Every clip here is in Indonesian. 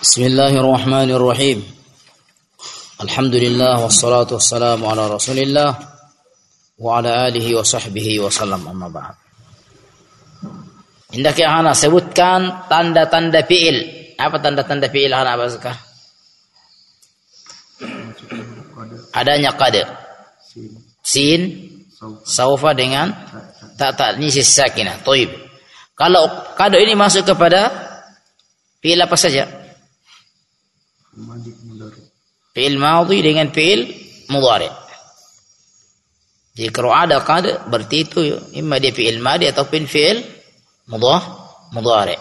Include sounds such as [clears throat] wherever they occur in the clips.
بسم الله الرحمن الرحيم الحمد لله والصلاة والسلام على رسول الله وعلى آله وصحبه وسلم أما بعد Hendak yang Hana sebutkan tanda-tanda fi'il. Apa tanda-tanda fi'il Hana apa sekarang? Adanya qada. Sin, saufa dengan tak tak ini sakinah. Toib. Kalau qada ini masuk kepada fi'il apa saja? Fi'il madhi dengan fi'il mudhari. Jadi kalau ada qad berarti itu imma dia fi'il madhi ataupun fi'il mudah mudhari.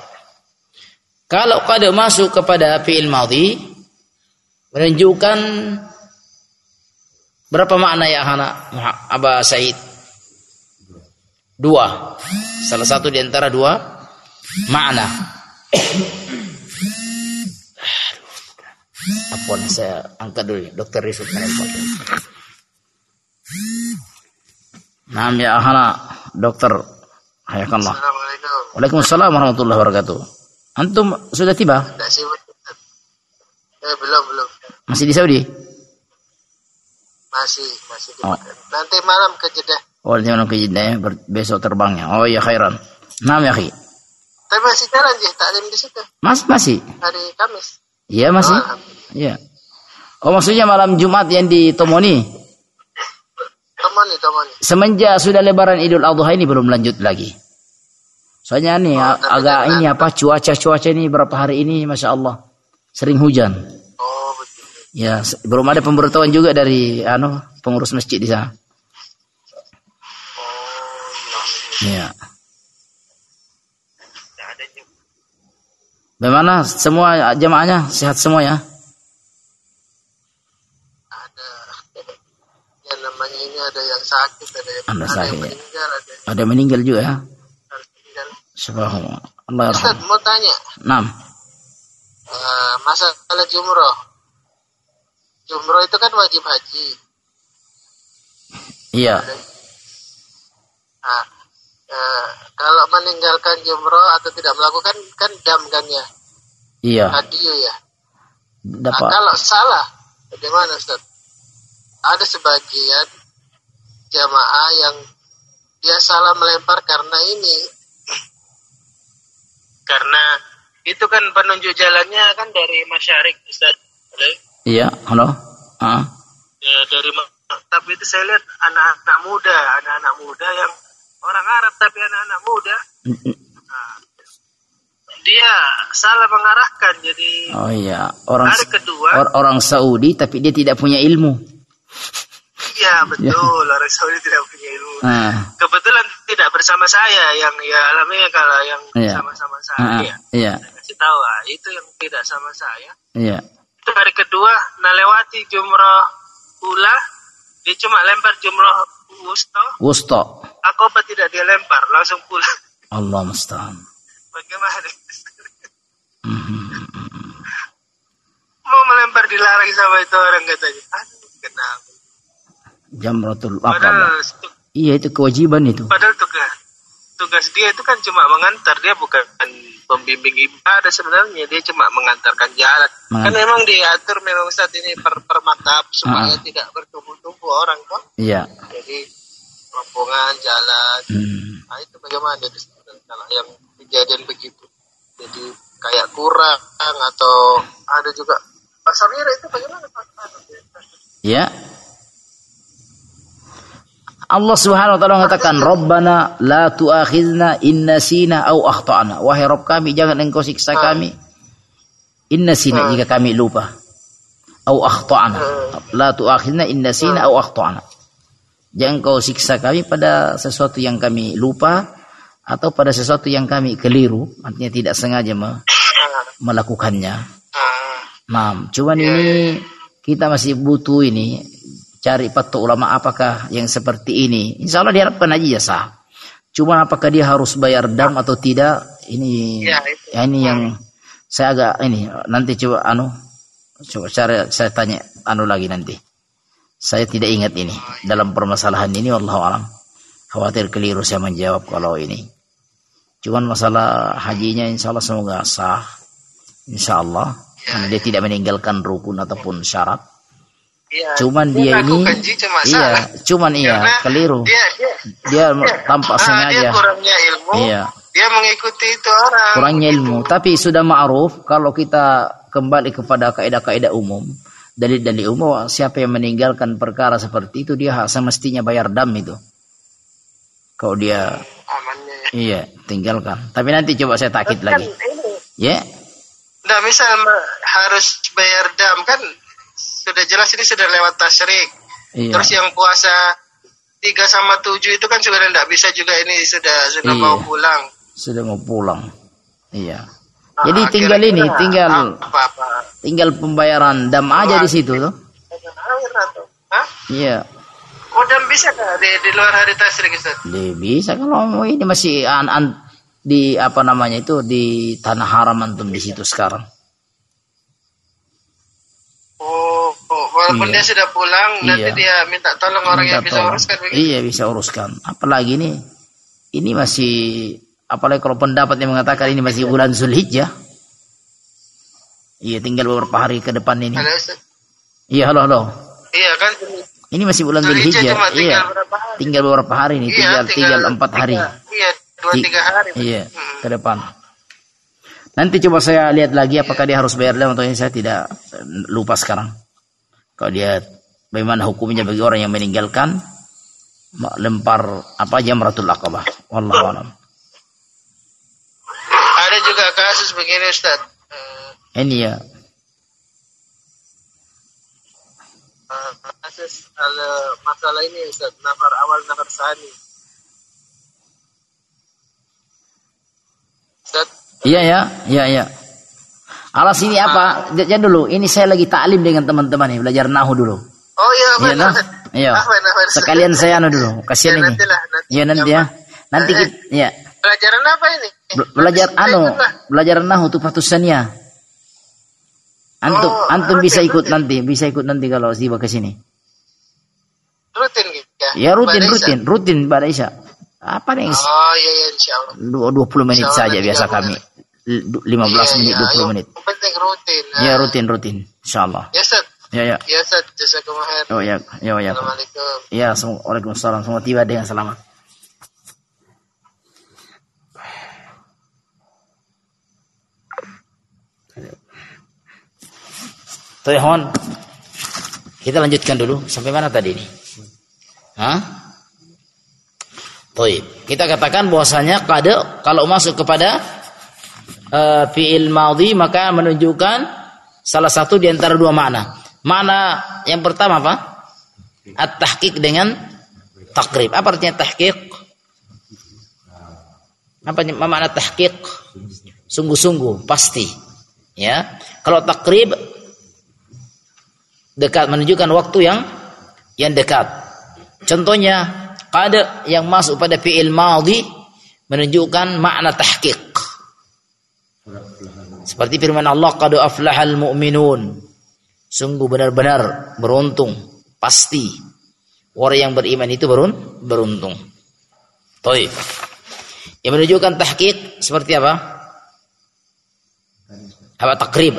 Kalau qad masuk kepada fi'il madhi menunjukkan berapa makna ya hana Aba Said? Dua. Salah satu di antara dua makna. Apa saya angkat dulu Dokter Rizut menelpon. Nam ya hana Dokter Hayakallah. Waalaikumsalam warahmatullahi wabarakatuh. Antum sudah tiba? Eh, belum, belum. Masih di Saudi? Masih, masih di oh. Nanti malam ke Jeddah. Oh, nanti malam ke Jeddah ya, besok terbangnya. Oh iya khairan. Nam ya, Khi. Tapi masih jalan sih, taklim di situ. Mas, masih? Hari Kamis. Iya, masih? Oh, iya. Oh, maksudnya malam Jumat yang di Tomoni? Tomoni, Tomoni. Semenjak sudah lebaran Idul Adha ini belum lanjut lagi. Soalnya nih oh, agak ini apa cuaca-cuaca ini berapa hari ini Masya Allah sering hujan. Oh betul. Ya belum ada pemberitahuan juga dari anu pengurus masjid di sana. Oh, iya. Ya. Bagaimana semua jemaahnya sehat semua ya? Ada yang namanya ini ada yang sakit, ada yang, ada, ada sakit, yang meninggal, ada, ada meninggal juga ya. Subhanallah. Allah Ustaz, mau tanya. Enam. Uh, masalah jumroh. Jumroh itu kan wajib haji. Iya. Nah, uh, kalau meninggalkan jumroh atau tidak melakukan kan dam kan ya? Iya. Hadiyu ya. Dapat. Nah, kalau salah, bagaimana Ustaz? Ada sebagian jamaah yang dia salah melempar karena ini [clears throat] karena itu kan penunjuk jalannya kan dari masyarik Ustaz. Iya, halo. Ah. Ya, dari tapi itu saya lihat anak-anak muda, anak-anak muda yang orang Arab tapi anak-anak muda. Nah, dia salah mengarahkan jadi Oh iya, orang hari kedua or, orang Saudi tapi dia tidak punya ilmu. Iya betul, ya. [laughs] orang Saudi tidak punya ilmu. Ah. Kebetulan tidak bersama saya yang ya alaminya kalau yang ya. sama-sama saya. Ah, ya. Iya. Saya kasih tahu ah, itu yang tidak sama saya. Iya. Itu hari kedua nalewati jumroh ula, dia cuma lempar jumroh wusto. Wusto. Aku apa tidak dia lempar, langsung pulang. Allah musta'an. Bagaimana? Mau melempar dilarang sama itu orang katanya. Aduh, kenapa? Jamratul Aqabah. Iya itu kewajiban itu. Padahal tugas tugas dia itu kan cuma mengantar dia bukan pembimbing ibadah sebenarnya dia cuma mengantarkan jalan. Mengantar. Kan memang diatur memang saat ini per, per maktab supaya uh. tidak bertumbuh-tumbuh orang kok. Iya. Jadi rombongan jalan. Hmm. Nah itu bagaimana kalau yang kejadian begitu. Jadi kayak kurang atau ada juga pasarnya itu bagaimana Pak? Ya, Allah Subhanahu wa taala mengatakan, "Rabbana la tu'akhidna in nasina au akhtana." Wahai Rabb kami, jangan Engkau siksa kami in nasina jika kami lupa. Au akhtana. La tu'akhidna in nasina au akhtana. Jangan kau siksa kami pada sesuatu yang kami lupa atau pada sesuatu yang kami keliru, artinya tidak sengaja me melakukannya. Nah, cuman ini kita masih butuh ini cari patu ulama apakah yang seperti ini. Insya Allah diharapkan aja ya sah. Cuma apakah dia harus bayar dam atau tidak? Ini ya, ya ini yang saya agak ini nanti coba anu coba cara saya tanya anu lagi nanti. Saya tidak ingat ini dalam permasalahan ini Allah alam. Khawatir keliru saya menjawab kalau ini. Cuman masalah hajinya insya Allah semoga sah. Insya Allah. karena dia tidak meninggalkan rukun ataupun syarat. Ya, Cuman dia ini cuma iya, salah. cuman iya Karena keliru. Dia dia, Dia dia tampak ah, dia sengaja. kurangnya ilmu. Iya. Dia mengikuti itu orang. Kurangnya ilmu, tapi sudah ma'ruf kalau kita kembali kepada kaidah-kaidah umum, dalil-dalil umum siapa yang meninggalkan perkara seperti itu dia semestinya bayar dam itu. Kalau dia Amannya ya. iya, tinggalkan. Tapi nanti coba saya takkit Kan lagi. ini. Ya. Nah, misal harus bayar dam kan sudah jelas ini sudah lewat tasyrik. Iya. Terus yang puasa 3 sama 7 itu kan sudah tidak bisa juga ini sudah sudah Iya. mau pulang. Sudah mau pulang. Iya. Ah, Jadi tinggal ini, tinggal apa-apa. tinggal pembayaran dam aja di situ tuh. Air atau? Hah? Iya. Oh, dam bisa di, di luar hari tasyrik Ustaz? Bisa kalau mau ini masih an, an di apa namanya itu di tanah haram antum di situ sekarang. Oh, oh, walaupun Iya. dia sudah pulang, nanti Iya. dia minta tolong orang yang Minta bisa tolong. uruskan begitu. Iya bisa uruskan. Apalagi ini ini masih apalagi kalau pendapat yang mengatakan ini masih bulan Zulhijjah. Iya tinggal beberapa hari ke depan ini. Halo, Ustaz. Iya halo halo. Iya kan? Ini masih bulan Zulhijjah tinggal Iya. berapa hari? Tinggal beberapa hari ini. Iya, Tinggal tinggal empat hari. Iya, dua Ti- tiga hari. Iya Hmm. ke depan. Nanti coba saya lihat lagi apakah dia harus bayar dam atau ini saya tidak eh, lupa sekarang. Kalau dia bagaimana hukumnya bagi orang yang meninggalkan lempar apa jamratul aqabah. Wallahu a'lam. Ada juga kasus begini Ustaz. Eh, Ini ya. eh, kasus ala- masalah ini Ustaz, nafar awal nafar sani. Ustaz, Iya ya, iya ya. Alas ini apa? Jangan dulu. Ini saya lagi taklim dengan teman-teman nih, belajar nahu dulu. Oh iya, Iya nah. Iya. Sekalian saya anu dulu. Kasihan Ya, ini. nantilah, nanti. Iya nanti ya. Nanti kita, ya. Pelajaran apa ini? Be- Belajar Nanti anu, belajar nahu tuh patusannya. Antum, Oh, antum rutin, bisa ikut rutin. nanti, bisa ikut nanti kalau tiba ke sini. Rutin gitu ya? Ya rutin, rutin, rutin pada Isya. Apa nih? Oh iya, iya insya Allah. Dua- 20 menit Insya saja biasa kami. L- du- 15 Iya, menit, iya, 20 yang menit. penting rutin. Ya Ah. rutin, rutin. Insyaallah. Ya Ustaz. Ya ya. Ya Ustaz, jazakumullah khair. Oh ya, ya ya. Assalamualaikum. Ya, Waalaikumsalam. Semoga tiba dengan selamat. Tuh, Hon. Kita lanjutkan dulu. Sampai mana tadi ini? Hah? Toib. Kita katakan bahwasanya kade kalau masuk kepada eh, fiil madhi maka menunjukkan salah satu di antara dua makna. Makna yang pertama apa? At-tahqiq dengan takrib. Apa artinya tahqiq? Apa makna tahqiq? Sungguh-sungguh, pasti. Ya. Kalau takrib dekat menunjukkan waktu yang yang dekat. Contohnya qad yang masuk pada fiil madhi menunjukkan makna tahqiq. Seperti firman Allah qad aflahal mu'minun. Sungguh benar-benar beruntung, pasti. Orang yang beriman itu berun beruntung. Toib. Yang menunjukkan tahqiq seperti apa? Apa takrib?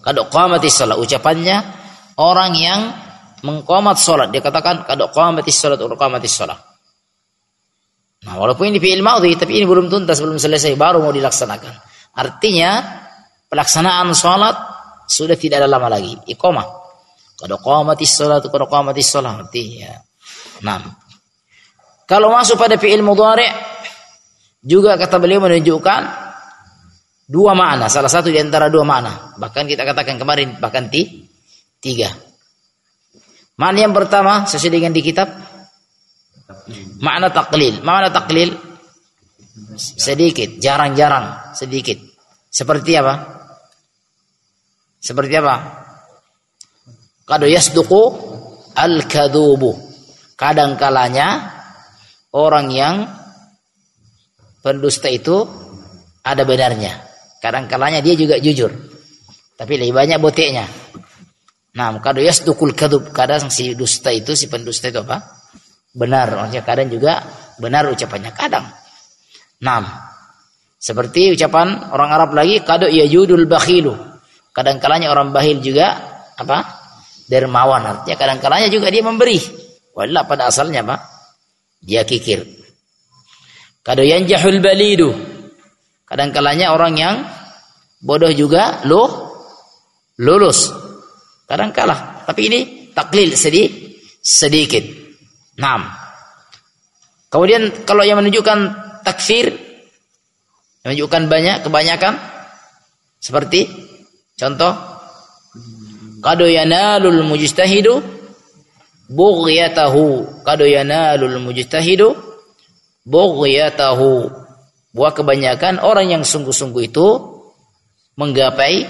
Kad qamatis salat ucapannya orang yang mengqamat salat dia katakan kad qamatis salat qamatis salat. Nah, walaupun ini fi'il madhi tapi ini belum tuntas, belum selesai, baru mau dilaksanakan. Artinya pelaksanaan salat sudah tidak ada lama lagi. Iqamah. Kad qamatis salat wa qamatis salat artinya. Nah. Kalau masuk pada fi'il mudhari' juga kata beliau menunjukkan dua makna, salah satu di antara dua makna. Bahkan kita katakan kemarin bahkan ti, tiga. Makna yang pertama sesuai dengan di kitab makna taklil. Makna taklil sedikit, jarang-jarang, sedikit. Seperti apa? Seperti apa? Kado yasduqu al-kadhubu. Kadang kalanya orang yang pendusta itu ada benarnya. Kadang kalanya dia juga jujur. Tapi lebih banyak boteknya. Nah, kado yasdukul kadub. Kadang si dusta itu, si pendusta itu apa? Benar. Maksudnya kadang juga benar ucapannya. Kadang. Nah, seperti ucapan orang Arab lagi, kado yajudul bakhilu. Kadang-kalanya orang bahil juga apa? Dermawan artinya kadang-kalanya juga dia memberi. Wallah pada asalnya Pak dia kikir. Kado yang jahul balidu. Kadang-kalanya orang yang bodoh juga loh lulus. Kadang kalah. Tapi ini taklil sedih sedikit. Enam. Kemudian kalau yang menunjukkan takfir menunjukkan banyak kebanyakan seperti contoh kado yanalul mujtahidu bughyatahu. Kado yanalul mujtahidu bughyatahu. Bahwa kebanyakan orang yang sungguh-sungguh itu menggapai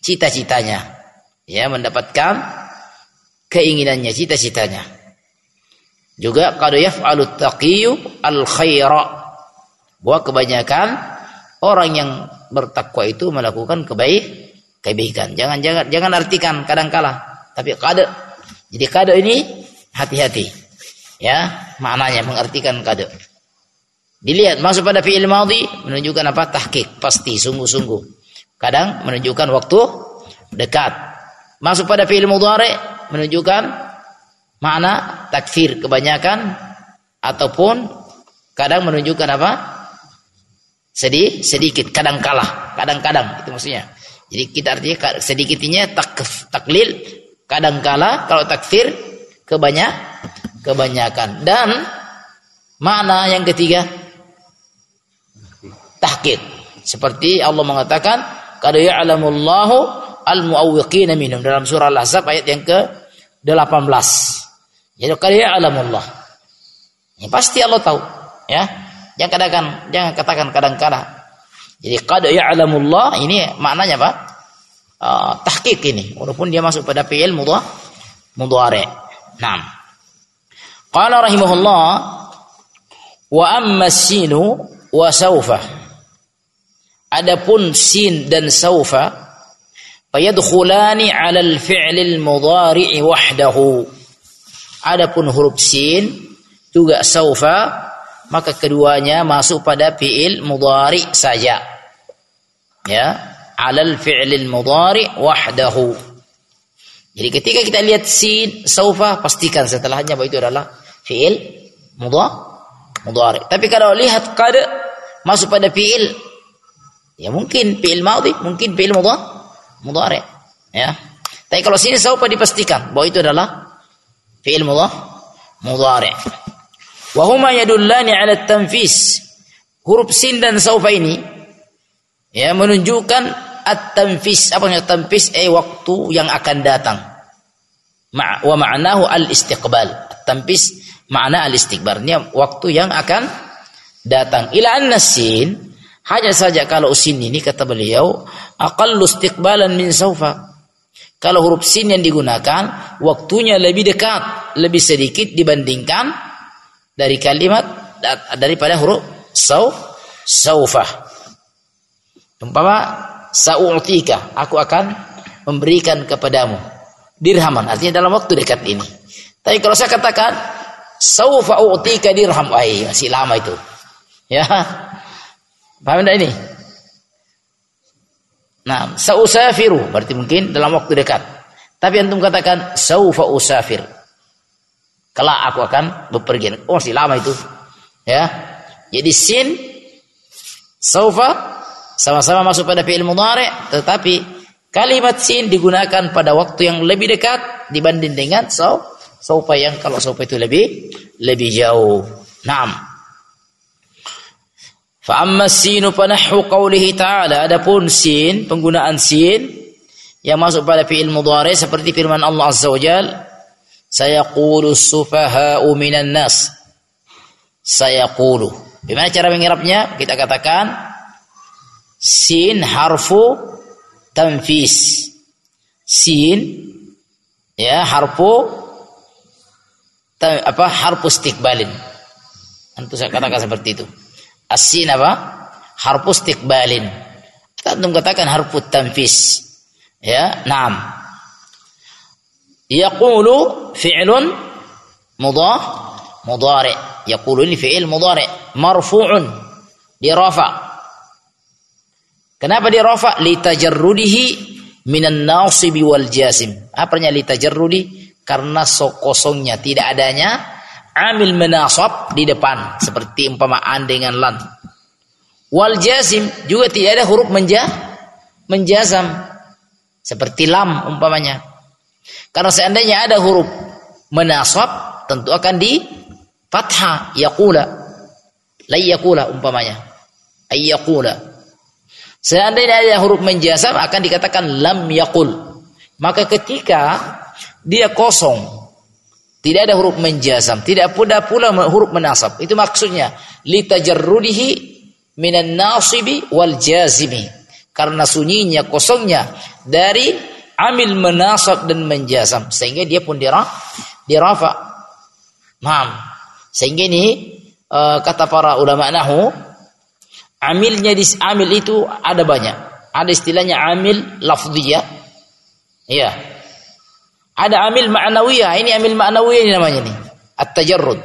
cita-citanya. Ya mendapatkan keinginannya cita-citanya juga qad yaf'alu taqiyyu al khaira bahwa kebanyakan orang yang bertakwa itu melakukan kebaik kebaikan. Jangan jangan jangan artikan kadang kala. Tapi kada jadi kada ini hati-hati. Ya maknanya mengartikan kada dilihat masuk pada fi'il madhi menunjukkan apa? Tahqiq. Pasti sungguh-sungguh. Kadang menunjukkan waktu dekat. Masuk pada fi'il mudhari menunjukkan makna takfir kebanyakan ataupun kadang menunjukkan apa? Sedih sedikit kadang kalah kadang-kadang itu maksudnya. Jadi kita artinya sedikitnya tak taklil kadang kala kalau takfir kebanyak kebanyakan. Dan makna yang ketiga tahqiq. Seperti Allah mengatakan qad ya'lamullahu al-muawwiqina minhum. Dalam surah Al-Ahzab ayat yang ke-18. Jadi qad ya'lamullah. Ya, pasti Allah tahu, ya. Jangan katakan jangan katakan kadang-kala. Jadi qad ya'lamullah ini maknanya apa? Uh, tahqiq ini walaupun dia masuk pada fi'il mudhari mudhari. Naam. Qala rahimahullah wa amma sinu wa sawfa Adapun sin dan saufa fayadkhulani 'ala al-fi'lil mudhari' wahdahu. Adapun huruf sin juga saufa maka keduanya masuk pada fi'il mudhari' saja. Ya, 'ala al-fi'lil mudhari' wahdahu. Jadi ketika kita lihat sin saufa pastikan setelahnya bahwa itu adalah fi'il mudhari'. Tapi kalau lihat qad masuk pada fi'il Ya mungkin fi'il madhi, mungkin fi'il mudhari. Ya. Tapi kalau sini saupa dipastikan bahwa itu adalah fi'il mudhari. Wa huma yadullani 'ala at-tanfis. Huruf sin dan saufa ini ya menunjukkan at-tanfis. Apa maksudnya tanfis? Eh waktu yang akan datang. Ma wa ma'nahu al-istiqbal. Tanfis makna al-istiqbal. Ini waktu yang akan datang. Ila anna sin hanya saja kalau sin ini kata beliau aqallu istiqbalan min saufa. Kalau huruf sin yang digunakan waktunya lebih dekat, lebih sedikit dibandingkan dari kalimat daripada huruf sau saufa. Umpama sau'tika, aku akan memberikan kepadamu dirhaman, artinya dalam waktu dekat ini. Tapi kalau saya katakan saufa u'tika dirham, ay masih lama itu. Ya, Paham tidak ini? Nah, sausafiru berarti mungkin dalam waktu dekat. Tapi antum katakan saufa usafir. Kelak aku akan bepergian. Oh, masih lama itu. Ya. Jadi sin saufa sama-sama masuk pada fi'il mudhari, tetapi kalimat sin digunakan pada waktu yang lebih dekat dibanding dengan sau saufa yang kalau saufa itu lebih lebih jauh. Naam. Fa amma sinu panahu qawlihi ta'ala. Adapun sin penggunaan sin yang masuk pada fi'il mudhari seperti firman Allah Azza wa Jal sayaqulu sufaha'u minan nas. Sayaqulu. Gimana cara mengirapnya? Kita katakan sin harfu tanfis. Sin ya harfu apa harfu istiqbalin. Antum saya katakan seperti itu Asin apa? Harfu istiqbalin. Kita antum katakan harfu tanfis. Ya, naam. Yaqulu fi'lun mudah mudhari. Yaqulu ini fi'il mudhari marfu'un dirafa. Kenapa dirafa? Li tajarrudihi minan nasibi wal jazim. Apanya litajarrudi? Karena so kosongnya tidak adanya amil menasab di depan seperti umpama an dengan lan. Wal jazim juga tidak ada huruf menja menjazam seperti lam umpamanya. Karena seandainya ada huruf menasab tentu akan di fathah yaqula. La yaqula umpamanya. Ay yaqula. Seandainya ada huruf menjazam akan dikatakan lam yaqul. Maka ketika dia kosong tidak ada huruf menjazam, tidak pula pula huruf menasab. Itu maksudnya litajarrudihi minan nasibi wal jazimi. Karena sunyinya kosongnya dari amil menasab dan menjazam sehingga dia pun diraf dirafa. Naam. Sehingga ini uh, kata para ulama nahu amilnya di amil itu ada banyak. Ada istilahnya amil lafdhiyah. Ya. Ada amil ma'nawiyah. Ini amil ma'nawiyah ini namanya nih. At-tajarrud.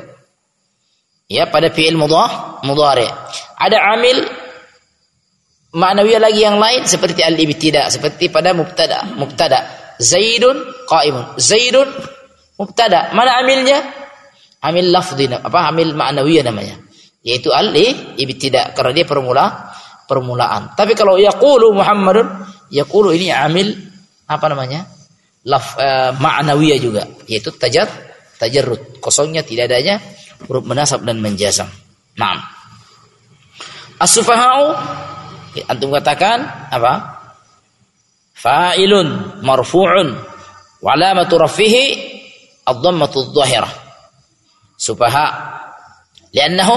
Ya, pada fi'il mudhah, mudhari. Ada amil ma'nawiyah lagi yang lain seperti al-ibtida, seperti pada mubtada. Mubtada. Zaidun qaimun. Zaidun mubtada. Mana amilnya? Amil lafdhi, apa amil ma'nawiyah namanya. Yaitu al-ibtida karena dia permula permulaan. Tapi kalau yaqulu Muhammadun, yaqulu ini amil apa namanya? Laf uh, ma'nawiyah juga yaitu tajar tajarrud kosongnya tidak adanya huruf menasab dan menjazam. Naam. As-sufaha'u antum katakan apa? Fa'ilun marfu'un wa alamatu rafihi ad-dhammatu adh-dhahirah. Sufaha. Liannahu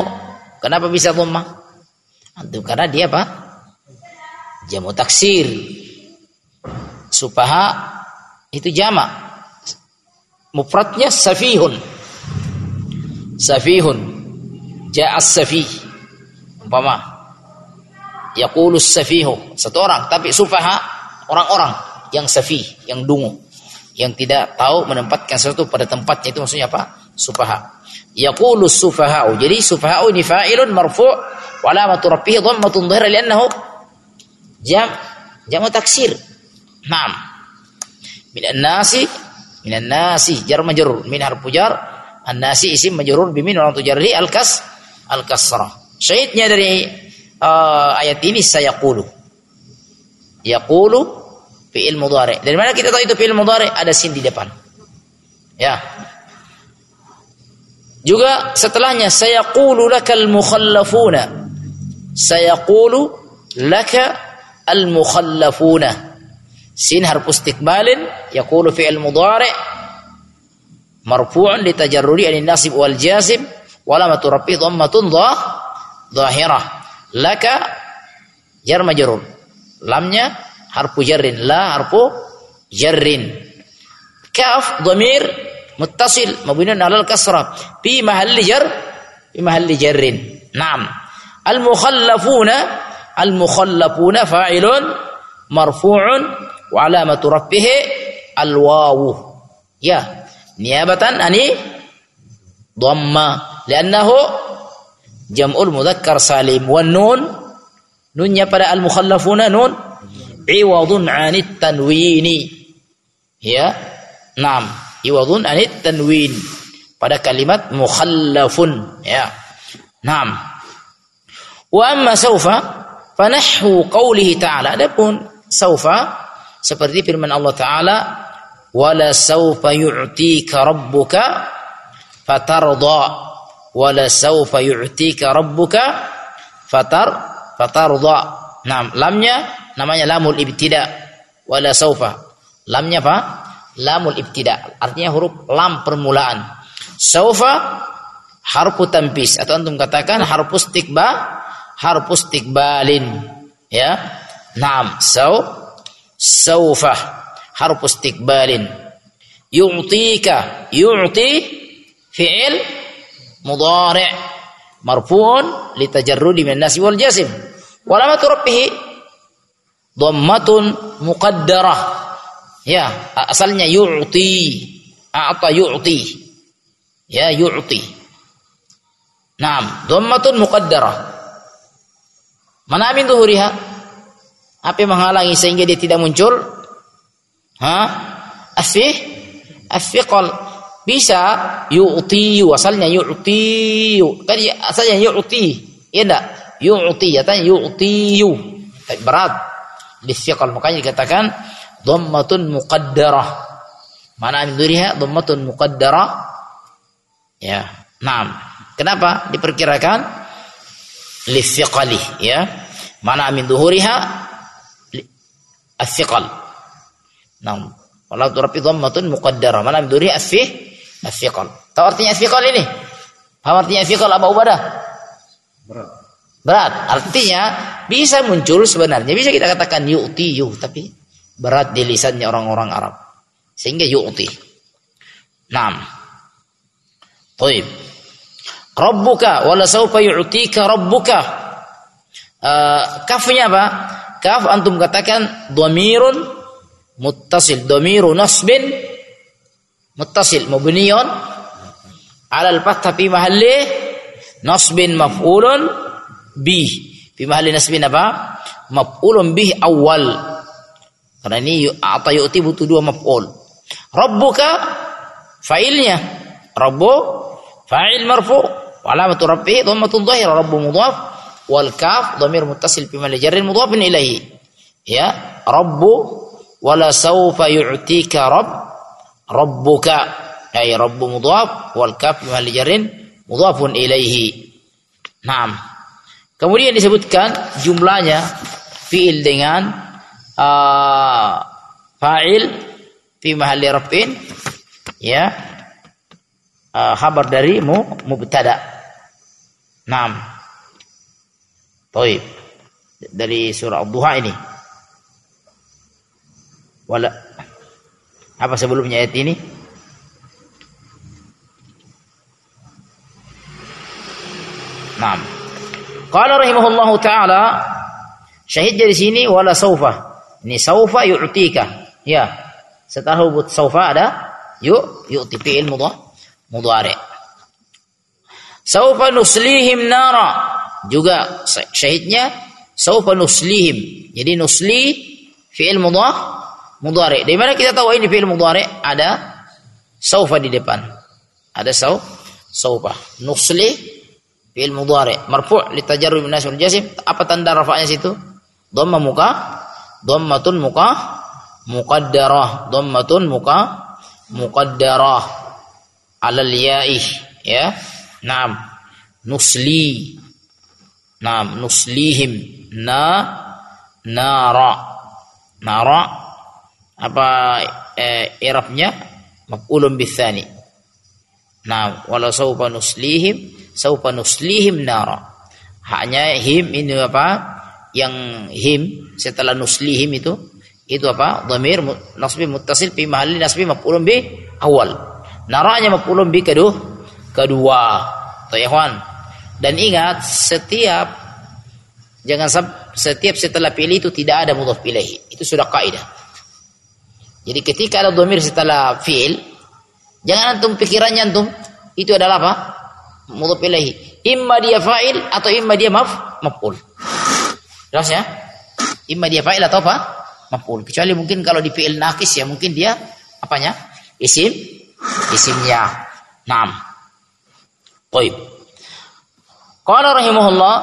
kenapa bisa dhammah? Antum karena dia apa? Jamu taksir. Sufaha itu jamak mufradnya safihun. Safihun. Ja'as safih umpama. Yaqulus safihu satu orang. Tapi sufaha orang-orang yang safih yang dungu. Yang tidak tahu menempatkan sesuatu pada tempatnya. Itu maksudnya apa? Sufaha. Yaqulus sufaha jadi sufaha ini fa'ilun marfu' wa alamatu rabbih dhammatun dhahira li'annahu. Jam. Jamu taksir. Naam minan nasi minan nasi jar majrur min harfu jar. An nasi isim majrur bimin orang tujarri al kas al kasrah syahidnya dari uh, ayat ini saya qulu yaqulu fi'il mudhari. Dari mana kita tahu itu fi'il mudhari? Ada sin di depan. Ya. Juga setelahnya saya qulu lakal mukhallafuna. Saya qulu laka al mukhallafuna sin harfu istiqbalin yaqulu fi'il mudhari' marfu'un litajarrudi anin nasib wal jazim wa lamatu rabbi dhammatun dhah dhahirah. Laka jar majrur lamnya harfu jarrin la harfu jarrin. Kaf dhamir muttasil mabniun ala al-kasra fi mahalli jar fi mahalli jarrin. Na'am. Al mukhallafuna al mukhallafuna fa'ilun marfu'un wa alamatu rafihi al wawu ya niabatan ani dhamma li'annahu jam'ul mudzakkar salim wan nun nunnya pada al mukhallafuna nun iwadun anit tanwini ya nam iwadun anit tanwin pada kalimat mukhallafun ya nam wa amma saufa fanahhu qawlihi ta'ala adapun saufa seperti firman Allah taala wala saufa yu'tika rabbuka fatarda. Wala saufa yu'tika rabbuka fatar fatarda. Nah lamnya namanya lamul ibtida. Wala saufa lamnya apa? Lamul ibtida. Artinya huruf lam permulaan. Saufa harfu tampis atau antum katakan harfu istikba harfu istikbalin. Ya. Naam, sau saufa harfu istiqbalin yu'tika yu'ti fi'il mudhari' marfu'un litajarrudi min nasi wal jasim walamatu rabbih dhammatun muqaddarah ya asalnya yu'ti a'ta yu'ti ya yu'ti Naam, dhammatun muqaddarah. Mana min dhuhuriha? Apa yang menghalangi sehingga dia tidak muncul? Ha? Asfih? Asfiqal. Bisa yu'tiyu. Asalnya. Kan ya, asalnya yu'ti. Iya enggak? Yu'ti. Katanya yu'tiyu. Tapi berat. Disfiqal. Makanya dikatakan dhammatun muqaddarah. Mana min duriha dhammatun muqaddarah. Ya. Naam. Kenapa? Diperkirakan lithiqali ya. Mana min duhuriha Asfikal, nam. Nah, walau turafi dhammatun muqaddarah. Mana duri as-sih. Tahu artinya asyikal ini? Tahu artinya asyikal apa ubadah? Berat. Berat. Artinya bisa muncul sebenarnya. Bisa kita katakan yu'ti yu. Tapi berat di lisannya orang-orang Arab. Sehingga yu'ti. Nam. Taib. Rabbuka wala sawfa yu'tika rabbuka. Uh, kafnya apa? kaf antum katakan domirun mutasil, domirun nasbin mutasil mubniyon. Ala al-fathah fi mahalli nasbin maf'ulun bi fi mahalli nasbin apa? Maf'ulun bi awal. Karena ini atau yu'ti butuh dua maf'ul. Rabbuka fa'ilnya. Rabbu fa'il marfu. Alamatu rabbih dhammatun dhahira rabbu mudhaf wal kaf dhamir muttasil bi mal jarrin mudhafin ilaihi ya rabbu wala sawfa yu'tika rabb rabbuka ay rabbu mudhaf wal kaf bi mal jarrin mudhafun ilaihi Naam. Kemudian disebutkan jumlahnya fiil dengan uh, fa'il fi mahalli raf'in ya uh, khabar dari mu mubtada. Naam. Baik. Dari surah Ad-Duha ini. Wala apa sebelumnya ayat ini? Naam. Qala rahimahullahu taala syahid dari sini wala saufa. Ini saufa yu'tika. Ya. Setelah hubut saufa ada yu yu'ti fi'il mudhari. Saufa nuslihim nara. Juga syahidnya saufa nuslihim. Jadi nusli fi'il mudhari mudhari. Dari mana kita tahu ini fi'il mudhari? Ada saufa di depan. Ada sau saufa. Nusli fi'il mudhari marfu' li tajarrud min nasr jasim. Apa tanda rafa'nya situ? Dhamma muka, dhammatun muka, muqaddarah, dhammatun muka, muqaddarah alal ya'i ya Naam. Nusli. Naam, nuslihim. Na nara. Nara apa eh, irabnya maf'ulun bitsani. Nah, wala saufa nuslihim, saufa nuslihim nara. Hanya him ini apa? Yang him setelah nuslihim itu itu apa? Dhamir nasbi muttasil fi mahalli nasbi maf'ulun bi awal. Naranya maf'ulun bi kedua kedua. Tuh Dan ingat setiap jangan setiap setelah pilih itu tidak ada mudhaf ilahi. Itu sudah kaidah. Jadi ketika ada domir setelah fi'il, jangan antum pikirannya antum itu adalah apa? Mudhaf ilahi. Imma dia fa'il atau imma dia maf maf'ul. Jelas ya? Imma dia fa'il atau apa? Maf'ul. Kecuali mungkin kalau di fi'il nakis ya mungkin dia apanya? Isim isimnya. Naam. Baik. Qala rahimahullah,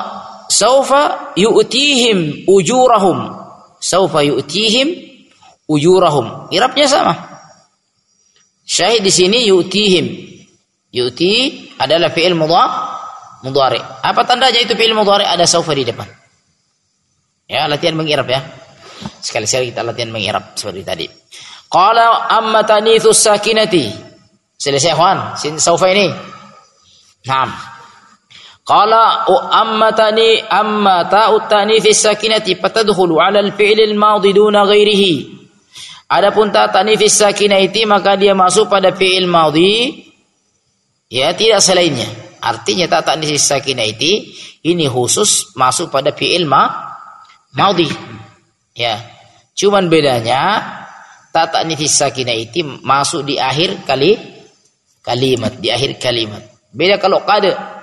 saufa yu'tihim ujurahum. Saufa yu'tihim ujurahum. Irabnya sama. Syahid di sini yu'tihim. Yu'ti adalah fi'il mudhari. Mudhari. Apa tandanya itu fi'il mudhari? Ada saufa di depan. Ya, latihan mengirab ya. Sekali-sekali kita latihan mengirab seperti tadi. Qala amma tanithus sakinati. Selesai, Juan. Saufa ini. Naam. Qala amma tani amma ta'u ta'nits sakinati fatadkhulu 'ala al-fi'l al-madhi duna ghairihi. Adapun ta ta'nits sakinati maka dia masuk pada fi'il madhi ya tidak selainnya. Artinya ta ta'nits sakinati ini khusus masuk pada fi'il ma madhi. Ya. Cuman bedanya ta ta'nits sakinati masuk di akhir kali kalimat, di akhir kalimat. Beda kalau qad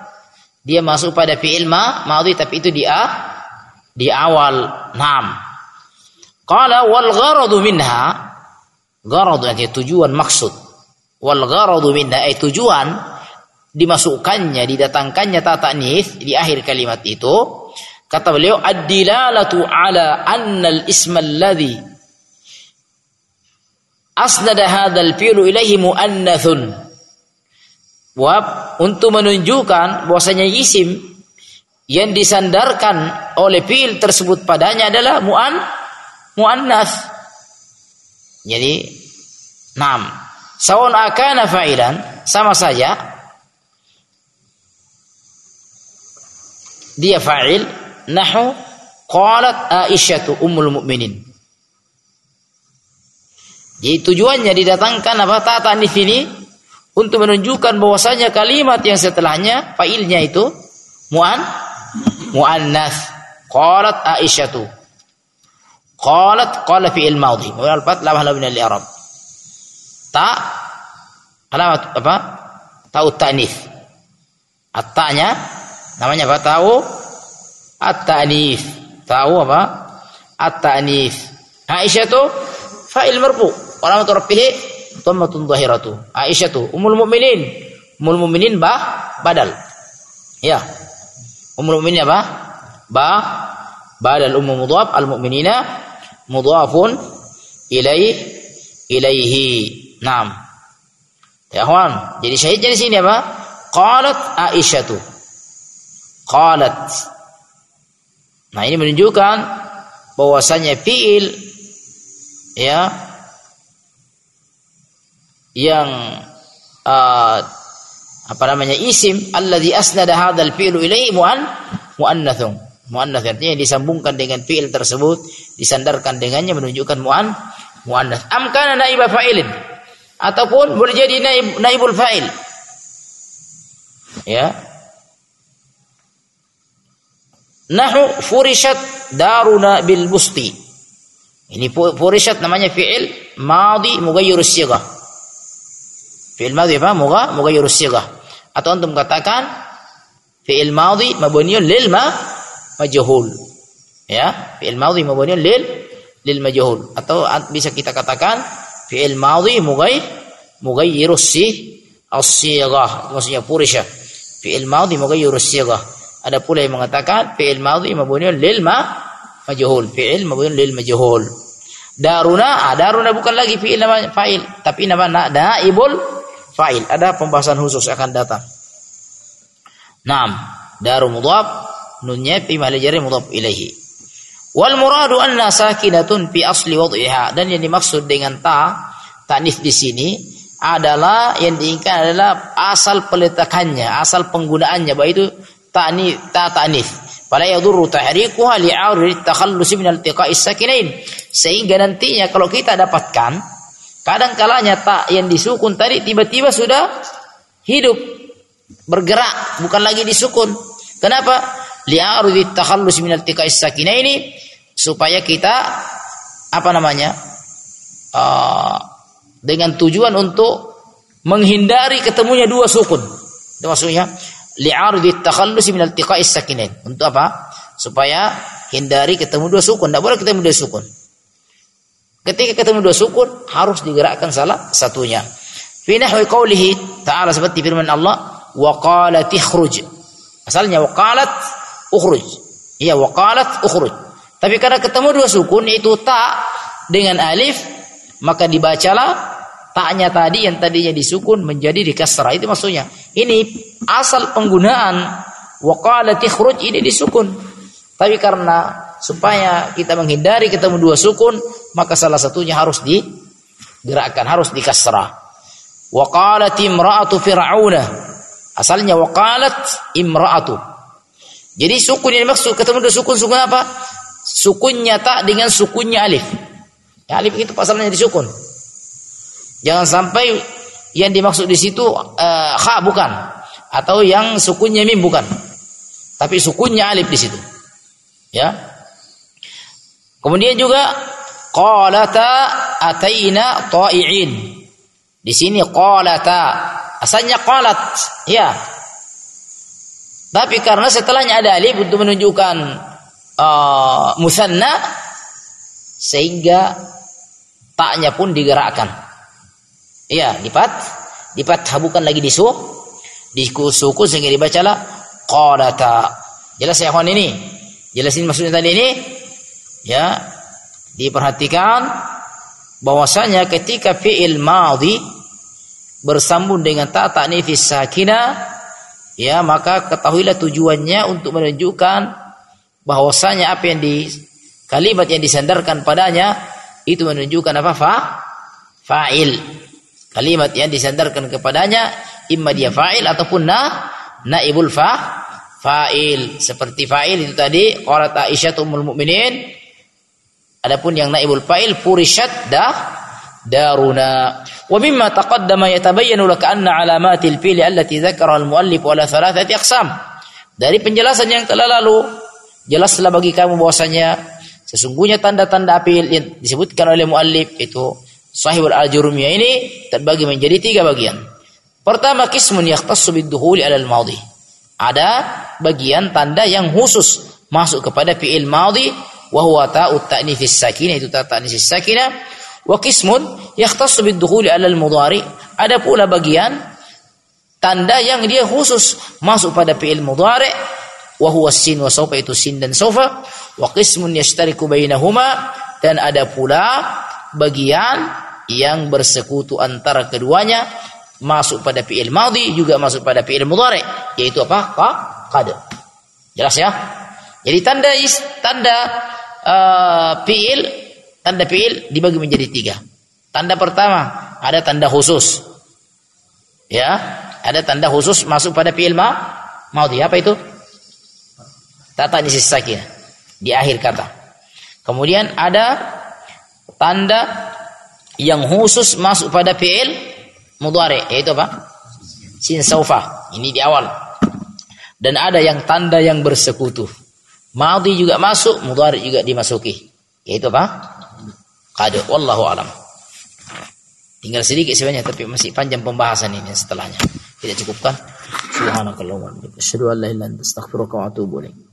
dia masuk pada fi'il ma madhi tapi itu di a di awal. Naam. Qala wal gharadu minha Gharad artinya tujuan maksud. Wal gharadu minha ay tujuan dimasukkannya, didatangkannya ta ta'nits di akhir kalimat itu kata beliau ad-dilalatu ala anna al-isma alladhi asnada hadzal fi'lu ilaihi muannathun wa untuk menunjukkan bahwasanya isim yang disandarkan oleh fi'il tersebut padanya adalah muan muannats jadi enam Sawon akana fa'ilan sama saja. Dia fa'il nahu qalat Aisyatu ummul mukminin. Jadi tujuannya didatangkan apa? Tata di sini untuk menunjukkan bahwasanya kalimat yang setelahnya fa'ilnya itu muan muannas. Qalat Aisyatu. Qalat qala fi'il madhi. Wal fat la min al-i'rab ta alamat apa? Tahu tanis at-ta'nya namanya apa? Tahu at-tanis tahu apa? At-tanis Aisyah tu fa'il marfu. Wa tu rabbih dhammatun dhahiratu Aisyah tu ummul mukminin ummul mukminin bah badal ya ummul mukminin apa ba badal ummu mudhaf al mukminina mudhafun ilaih ilaihi Naam. Ya kawan, jadi syahidnya di sini apa? Qalat Aisyah tu. Qalat. Nah, ini menunjukkan bahwasanya fiil ya yang uh, apa namanya isim alladhi asnada hadzal fi'lu ilaihi mu'an muannathun muannath artinya disambungkan dengan fiil tersebut disandarkan dengannya menunjukkan mu'an muannath am kana naiba fa'ilin ataupun boleh jadi naib, naibul fa'il. Ya. Nahu furishat daruna bil busti. Ini furishat namanya fi'il madhi mughayyirus sighah. Fi'il madhi apa? Mugha mughayyirus sighah. Atau antum katakan fi'il madhi mabniyun lil ma. Ya, fi'il madhi mabniyun lil lil majhul. Atau bisa kita katakan fi'il madhi mughay mughayyirus si as-sighah. Maksudnya purisha fi'il madhi mughayyirus sighah. Ada pula yang mengatakan fi'il madhi mabniun lil ma majhul. Fi'il mabniun lil majhul. Daruna ah, daruna bukan lagi fi'il nama fa'il. Tapi nama naibul fa'il. Ada pembahasan khusus akan datang. Naam. Daru mudhaf nunnya fi mahli jarri mudhaf ilaihi. Wal muradu anna sakinatun fi asli wad'iha. Dan yang dimaksud dengan ta tanis di sini adalah yang diinginkan adalah asal peletakannya, asal penggunaannya. Baik itu ta'ni ta tanis. Fala yadurru tahrikuha li'arri takhallus min iltiqa'is sakinain. Sehingga nantinya kalau kita dapatkan kadang kalanya tak yang disukun tadi tiba-tiba sudah hidup bergerak bukan lagi disukun. Kenapa? Li'arri takhallus min iltiqa'is sakinain supaya kita apa namanya uh, dengan tujuan untuk menghindari ketemunya dua sukun. Itu maksudnya li'ardi takhallus min iltiqa'is sakinain untuk apa? Supaya hindari ketemu dua sukun. Tidak boleh ketemu dua sukun ketika ketemu dua sukun harus digerakkan salah satunya fi nahwi qawlihi ta'ala seperti firman Allah wa qalat ikhruj asalnya wa qalat ukhruj iya wa qalat ukhruj tapi karena ketemu dua sukun yaitu ta dengan alif, maka dibacalah taknya tadi yang tadinya disukun menjadi dikasrah. Itu maksudnya. Ini asal penggunaan waqalati khruj ini disukun. Tapi karena supaya kita menghindari ketemu dua sukun, maka salah satunya harus digerakkan, harus dikasrah. Waqalat imra'atu fir'auna. Asalnya waqalat imra'atu. Jadi sukun yang dimaksud ketemu dua sukun sukun apa? sukunnya tak dengan sukunnya alif. Ya, alif itu pasalnya disukun. Jangan sampai yang dimaksud di situ uh, kha bukan atau yang sukunnya mim bukan. Tapi sukunnya alif di situ. Ya. Kemudian juga qalata ataina ta'iin. Di sini qalata asalnya qalat ya. Tapi karena setelahnya ada alif untuk menunjukkan uh, musanna sehingga taknya pun digerakkan. Iya, dipat, dipat bukan lagi disu, disuku sehingga dibacalah qadata. Jelas ya kawan ini? Jelasin maksudnya tadi ini? Ya, diperhatikan bahwasanya ketika fi'il madhi bersambung dengan ta ta'nifis sakina ya maka ketahuilah tujuannya untuk menunjukkan bahwasanya apa yang di kalimat yang disandarkan padanya itu menunjukkan apa? Fa fa'il. Kalimat yang disandarkan kepadanya imma dia fa'il ataupun na naibul fa fa'il seperti fa'il itu tadi qalat Aisyah ummul mukminin adapun yang naibul fa'il furishat dah daruna wa mimma taqaddama yatabayyanu laka anna alamatil fi'li allati dzakara al muallif ala thalathati aqsam dari penjelasan yang telah lalu jelaslah bagi kamu bahwasanya Sesungguhnya tanda-tanda apil yang disebutkan oleh muallif itu Sahibul Al-Jurumiyah ini terbagi menjadi tiga bagian. Pertama kismun yakhtassu bid-dukhuli 'ala al-madhi. Ada bagian tanda yang khusus masuk kepada fi'il madhi wa huwa ta'ut ta'nifis sakinah itu ta ta'nifis sakinah. Wa kismun yakhtassu bid-dukhuli 'ala al-mudhari. Ada pula bagian tanda yang dia khusus masuk pada fi'il mudhari. Wa huwa sin wa sawfa itu sin dan sawfa. Wa qismun yashtariku bainahuma. Dan ada pula bagian yang bersekutu antara keduanya masuk pada fi'il madhi juga masuk pada fi'il mudhari yaitu apa? qad. Jelas ya? Jadi tanda is, tanda uh, fi'il tanda fi'il dibagi menjadi tiga. Tanda pertama ada tanda khusus. Ya, ada tanda khusus masuk pada fi'il ma madhi. Apa itu? Tata nisis sakinah di akhir kata. Kemudian ada tanda yang khusus masuk pada fi'il mudhari yaitu apa? Sin saufa. Ini di awal. Dan ada yang tanda yang bersekutu. Madhi juga masuk, mudhari juga dimasuki. Yaitu apa? Qad. Wallahu alam. Tinggal sedikit sebenarnya tapi masih panjang pembahasan ini setelahnya. Tidak cukupkan? Subhanakallahumma wa bihamdika asyhadu an la ilaha illa anta astaghfiruka wa atubu ilaik.